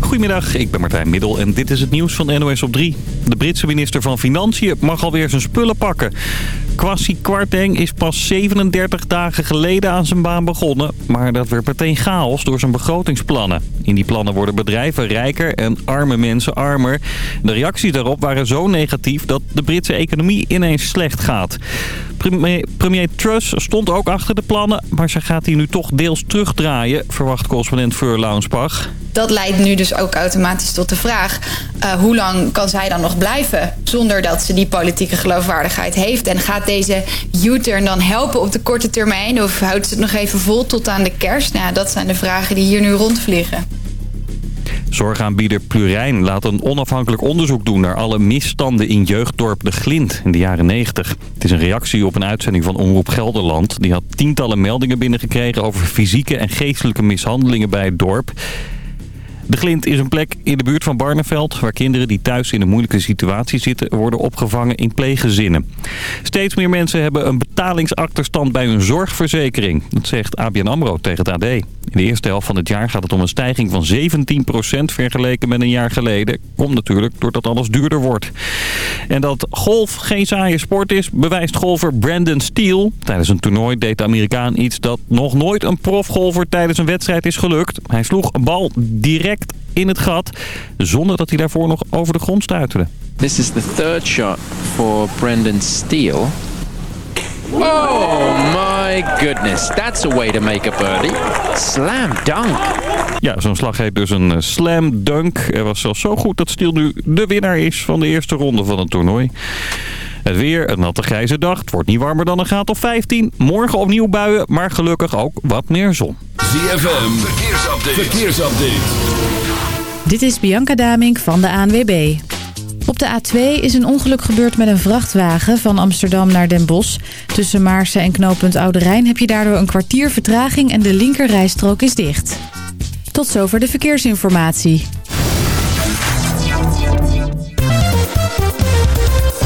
Goedemiddag, ik ben Martijn Middel en dit is het nieuws van NOS op 3. De Britse minister van Financiën mag alweer zijn spullen pakken. Kwasi Kwarteng is pas 37 dagen geleden aan zijn baan begonnen. Maar dat werd meteen chaos door zijn begrotingsplannen. In die plannen worden bedrijven rijker en arme mensen armer. De reacties daarop waren zo negatief dat de Britse economie ineens slecht gaat. Premier, Truss stond ook achter de plannen, maar ze gaat die nu toch deels terugdraaien, verwacht correspondent Fur Launsbach. Dat leidt nu dus ook automatisch tot de vraag... Uh, hoe lang kan zij dan nog blijven zonder dat ze die politieke geloofwaardigheid heeft? En gaat deze U-turn dan helpen op de korte termijn? Of houdt ze het nog even vol tot aan de kerst? Nou, dat zijn de vragen die hier nu rondvliegen. Zorgaanbieder Plurijn laat een onafhankelijk onderzoek doen naar alle misstanden in jeugddorp De Glint in de jaren 90. Het is een reactie op een uitzending van Omroep Gelderland. Die had tientallen meldingen binnengekregen over fysieke en geestelijke mishandelingen bij het dorp. De Glint is een plek in de buurt van Barneveld... waar kinderen die thuis in een moeilijke situatie zitten... worden opgevangen in pleeggezinnen. Steeds meer mensen hebben een betalingsachterstand bij hun zorgverzekering. Dat zegt ABN AMRO tegen het AD. In de eerste helft van het jaar gaat het om een stijging van 17% vergeleken met een jaar geleden. Komt natuurlijk doordat alles duurder wordt. En dat golf geen saaie sport is, bewijst golfer Brandon Steele. Tijdens een toernooi deed de Amerikaan iets dat nog nooit een profgolfer tijdens een wedstrijd is gelukt. Hij sloeg een bal direct in het gat, zonder dat hij daarvoor nog over de grond stuiterde. This is the third shot for Brendan Steele. Oh my goodness, that's a way to make a birdie. Slam dunk. Ja, zo'n slag heet dus een slam dunk. Er was zelfs zo goed dat Steele nu de winnaar is van de eerste ronde van het toernooi. Het weer, een natte grijze dag. Het wordt niet warmer dan een graad of 15. Morgen opnieuw buien, maar gelukkig ook wat meer zon. ZFM, verkeersupdate. verkeersupdate. Dit is Bianca Damink van de ANWB. Op de A2 is een ongeluk gebeurd met een vrachtwagen van Amsterdam naar Den Bosch. Tussen Maarsen en knooppunt Oude Rijn heb je daardoor een kwartier vertraging en de linkerrijstrook is dicht. Tot zover de verkeersinformatie.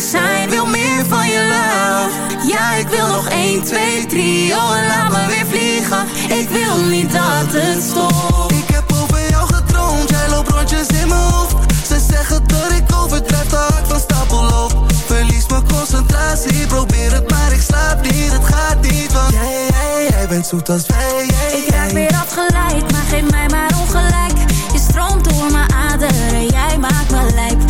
Medicijn, wil meer van je love. Ja, ik wil nog 1, 2, 3, oh en laat me weer vliegen. Ik wil niet dat het stopt. Ik heb over jou gedroomd, jij loopt rondjes in mijn hoofd. Ze zeggen dat ik overdrijf, hard van stapel loop Verlies mijn concentratie, probeer het maar ik slaap niet. Het gaat niet, want jij, jij, jij bent zoet als wij. Jij, Ik raak weer afgeleid, maar geef mij maar ongelijk. Je stroomt door mijn aderen, jij maakt me lijp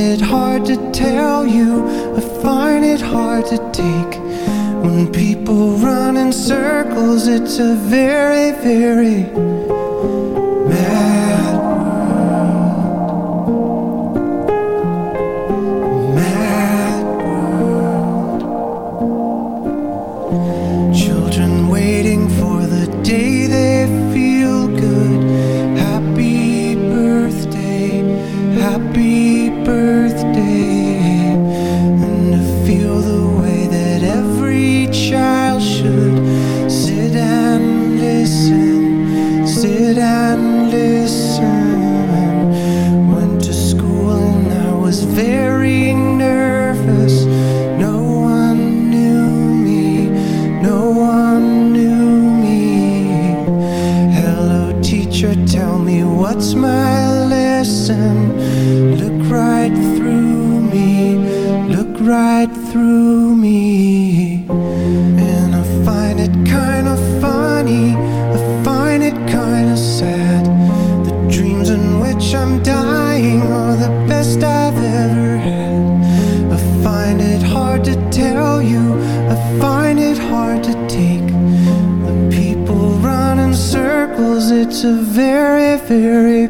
it's it hard to tell you. I find it hard to take. When people run in circles It's a very, very fairy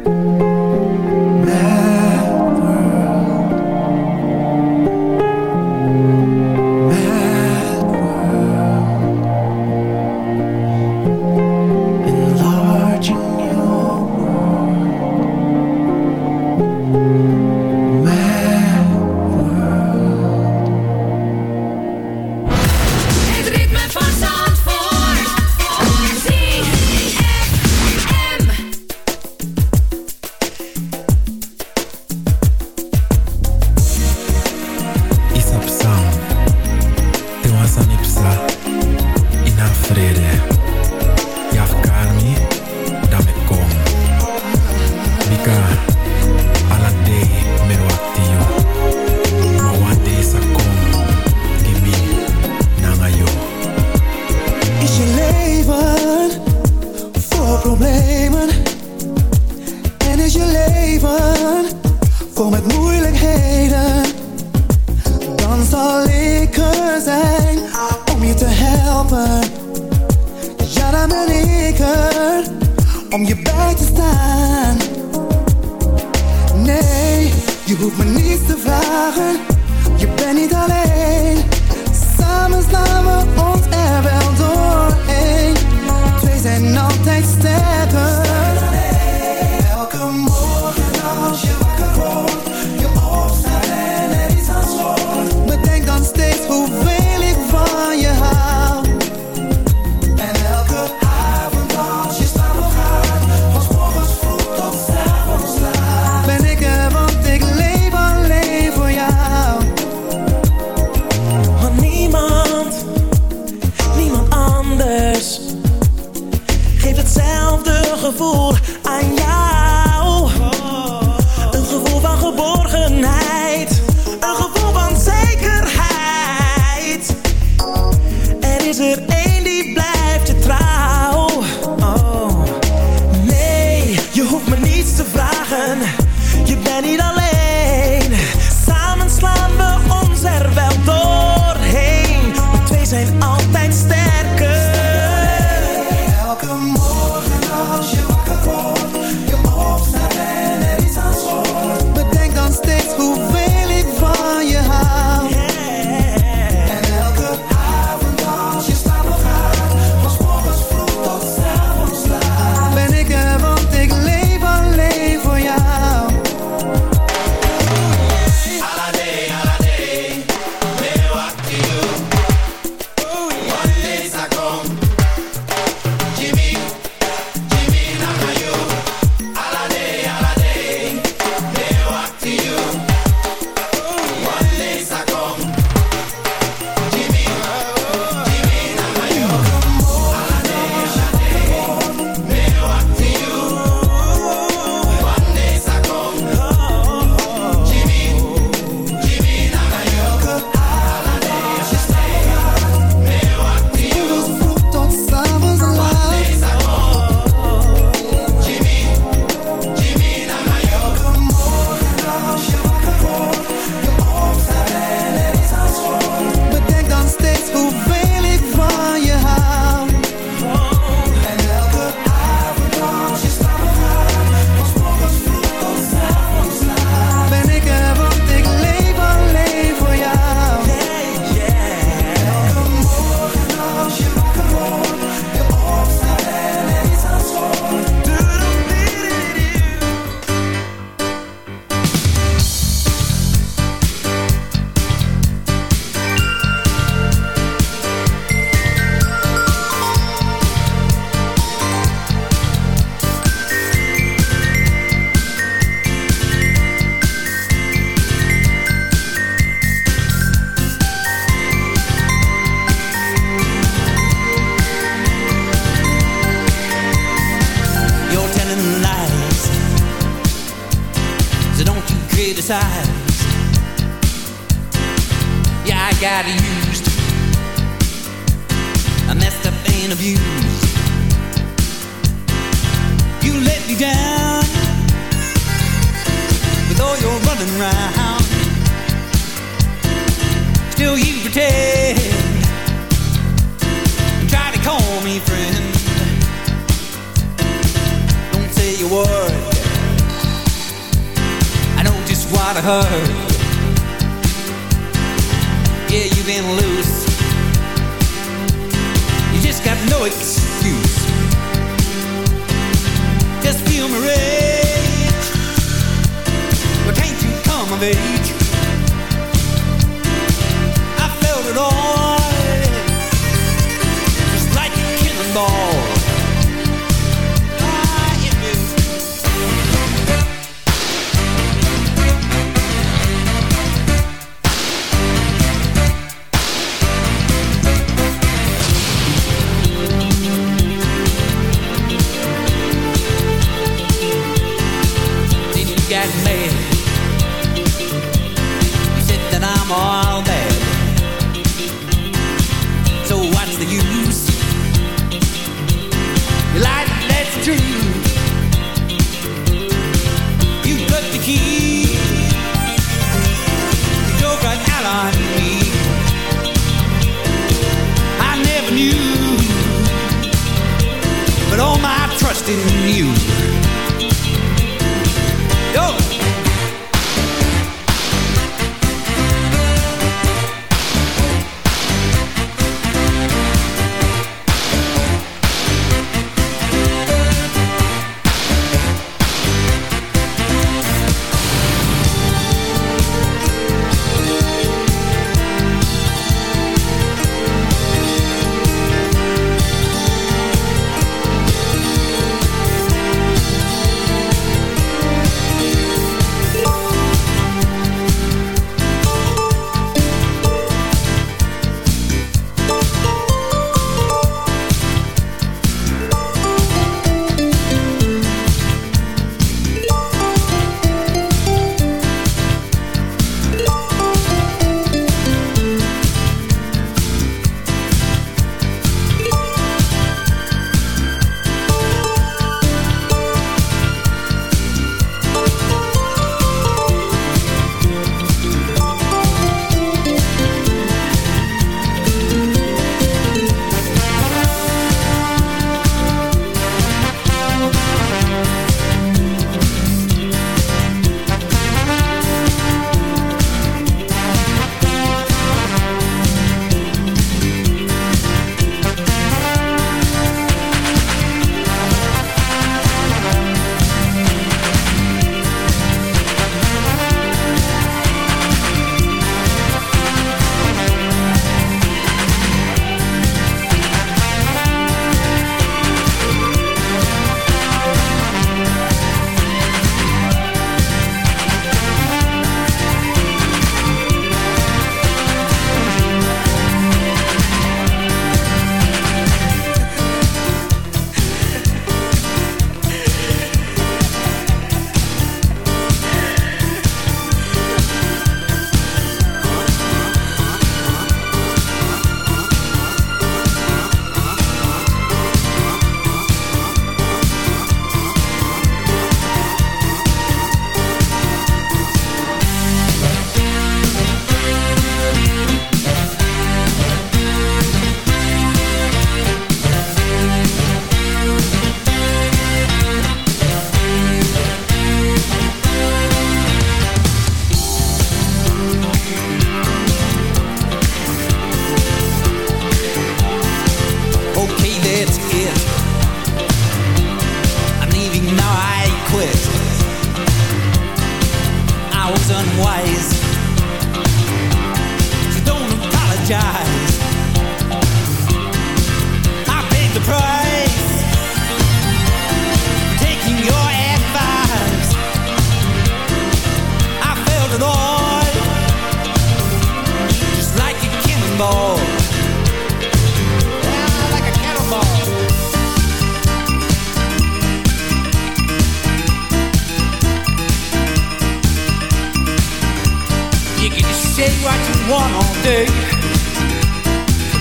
say what you want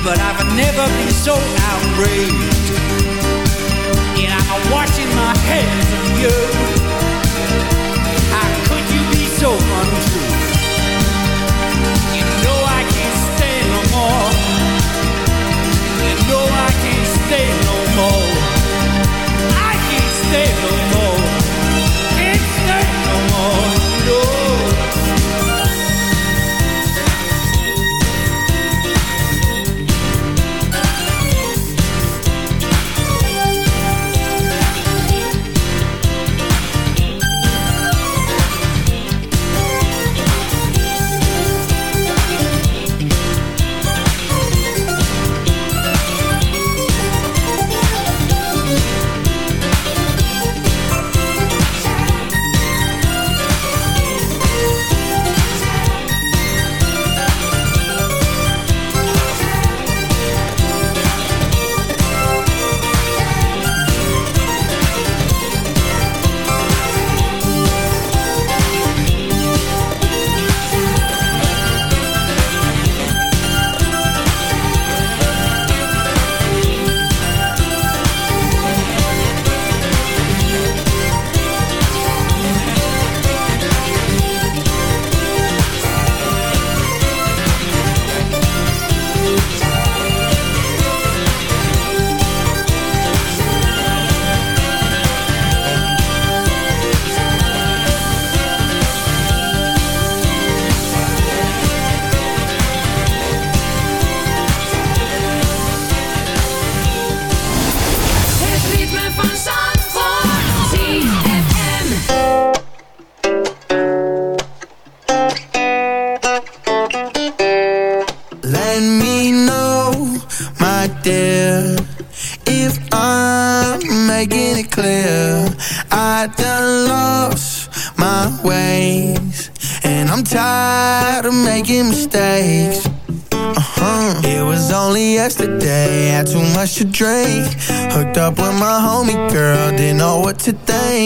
But I've never been so outraged. And I'm washing my hands of you. How could you be so untrue? Know I can't stay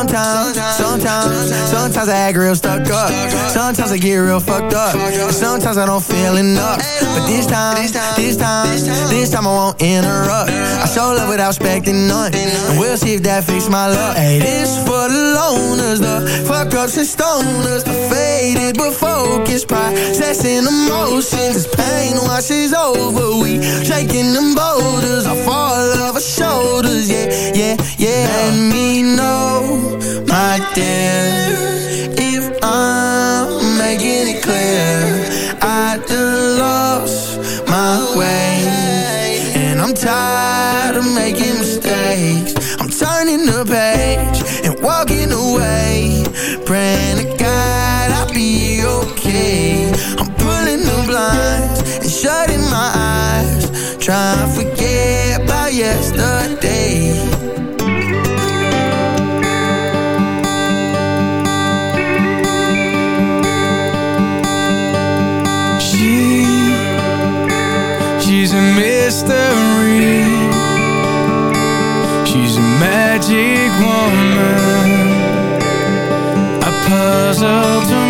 Sometimes, sometimes, sometimes I act real stuck up. Sometimes I get real fucked up. Sometimes I don't feel enough. But this time, this time, this time I won't interrupt. I show love without expecting none. And we'll see if that fixes my luck. Hey, this for the loners, the ups and stoners, faded but focused, processing emotions. As pain washes over, we shaking them boulders off all of our shoulders. Yeah, yeah, yeah. Let me know, my dear, if I'm making it clear. I done lost my way, and I'm tired of making mistakes. I'm turning the page my eyes, trying to forget about yesterday. She, she's a mystery. She's a magic woman, a puzzle to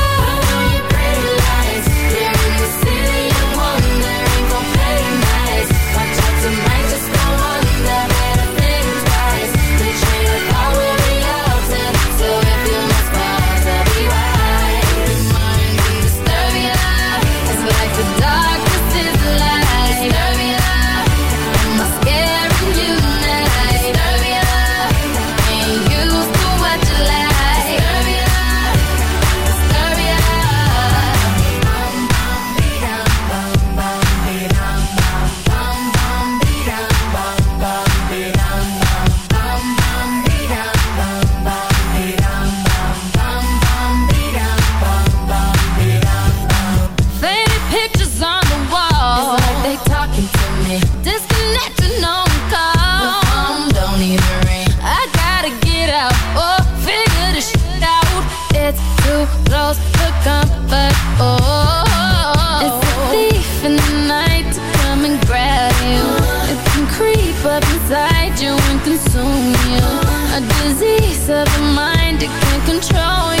Of of mind, it can control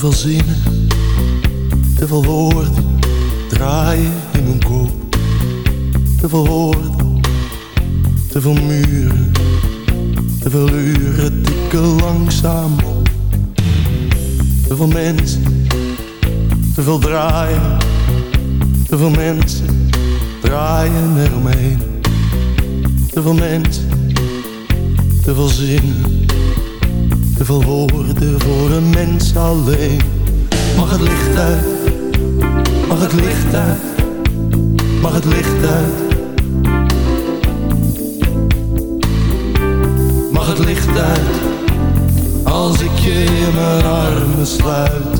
van zin. Mag het licht uit Als ik je in mijn armen sluit?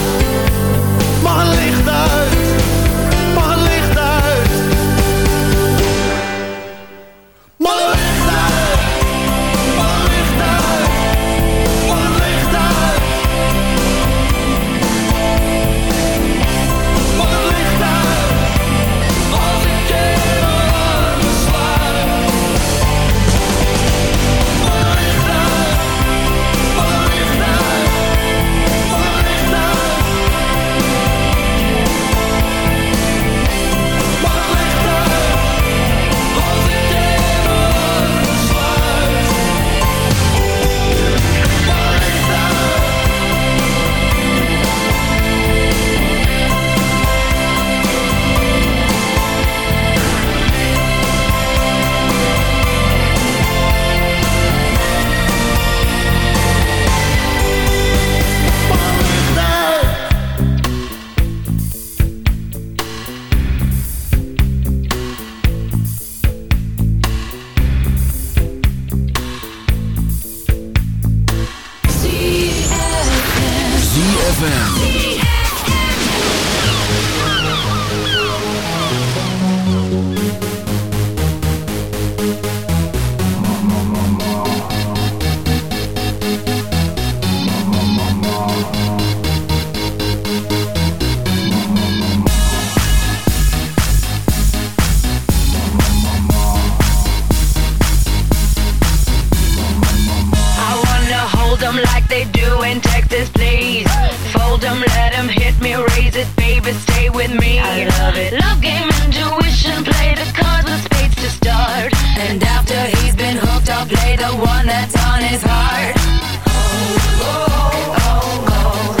One that's on his heart. I'll